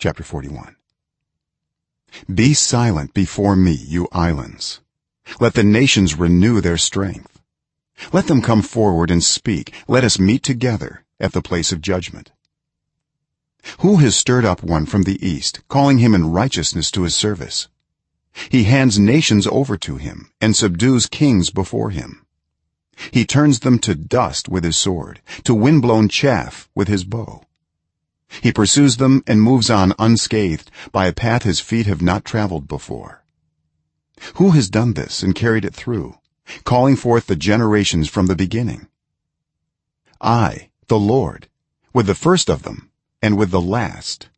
chapter 41 be silent before me you islands. Let the nations renew their strength. Let them come forward and speak. Let us meet together at the place of judgment. Who has stirred up one from the east calling him in righteousness to his service? He hands nations over to him and subdues kings before him. He turns them to dust with his sword to wind-blown chaff with his bow he pursues them and moves on unscathed. By a path his feet have not traveled before. Who has done this and carried it through calling forth the generations from the beginning? I the lord with the first of them and with the last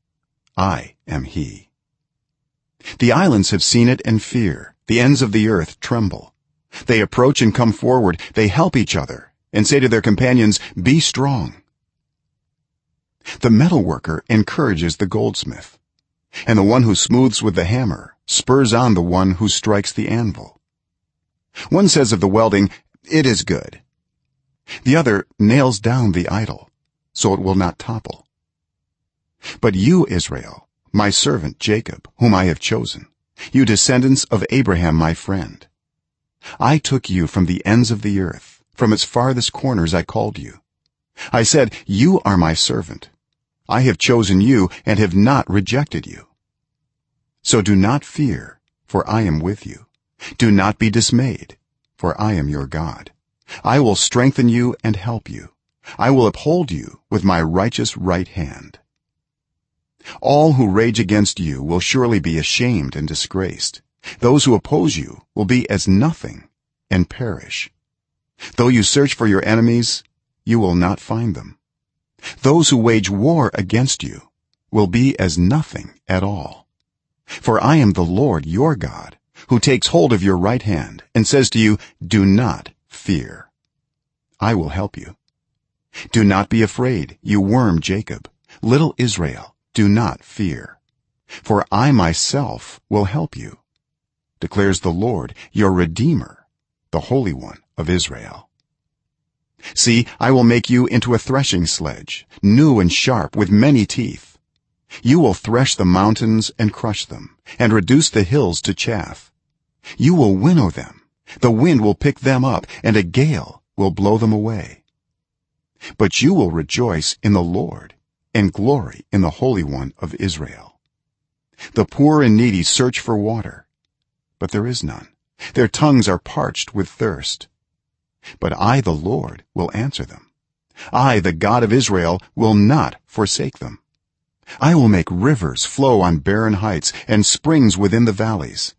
i am he. The islands have seen it and fear. The ends of the earth tremble. They approach and come forward. They help each other and say to their companions be strong the metal worker encourages the goldsmith. And the one who smooths with the hammer spurs on the one who strikes the anvil. One says of the welding it is good. The other nails down the idol so it will not topple. But you israel my servant jacob whom i have chosen you descendants of abraham my friend i took you from the ends of the earth from its farthest corners i called you. I said you are my servant i have chosen you and have not rejected you. So do not fear for i am with you. Do not be dismayed for i am your god. I will strengthen you and help you. I will uphold you with my righteous right hand. All who rage against you will surely be ashamed and disgraced. Those who oppose you will be as nothing and perish. Though you search for your enemies you will not find them those who wage war against you will be as nothing at all. For i am the lord your god who takes hold of your right hand and says to you do not fear. I will help you. Do not be afraid you worm jacob. Little israel do not fear. For i myself will help you declares the lord your redeemer the holy one of israel see i will make you into a threshing sledge new and sharp with many teeth. You will thresh the mountains and crush them and reduce the hills to chaff. You will winnow them. The wind will pick them up and a gale will blow them away. But you will rejoice in the lord and glory in the holy one of israel. The poor and needy search for water but there is none. Their tongues are parched with thirst but i the lord will answer them. I the god of israel will not forsake them. I will make rivers flow on barren heights and springs within the valleys.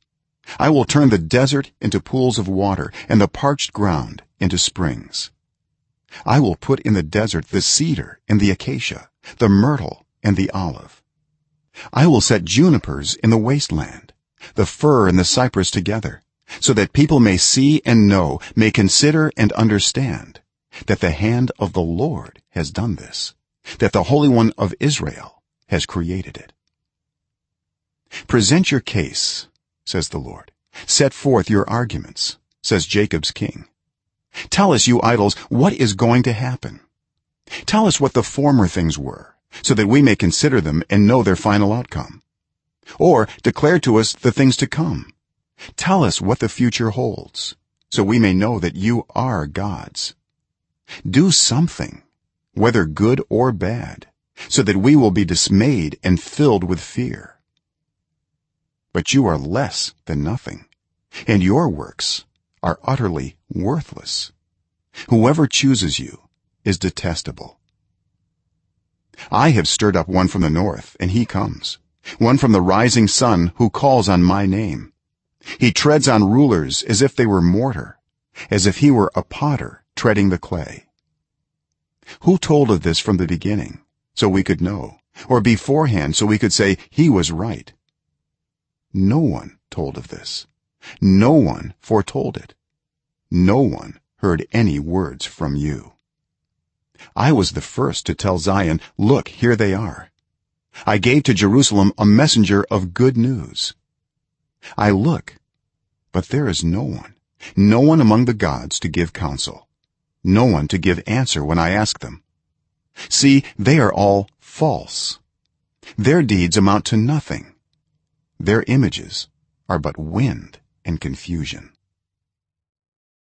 I will turn the desert into pools of water and the parched ground into springs. I will put in the desert the cedar and the acacia the myrtle and the olive. I will set junipers in the wasteland the fir and the cypress together so that people may see and know may consider and understand that the hand of the lord has done this that the holy one of israel has created it. Present your case says the lord. Set forth your arguments says jacob's king. Tell us you idols what is going to happen? Tell us what the former things were so that we may consider them and know their final outcome. Or declare to us the things to come tell us what the future holds so we may know that you are gods. Do something whether good or bad so that we will be dismayed and filled with fear. But you are less than nothing and your works are utterly worthless. Whoever chooses you is detestable. I have stirred up one from the north and he comes. One from the rising sun who calls on my name he treads on rulers as if they were mortar as if he were a potter treading the clay. Who told of this from the beginning so we could know or beforehand so we could say he was right no one told of this. No one foretold it. No one heard any words from you. I was the first to tell zion look here they are. I gave to jerusalem a messenger of good news i look but there is no one no one among the gods to give counsel no one to give answer when i ask them. See they are all false. Their deeds amount to nothing. Their images are but wind and confusion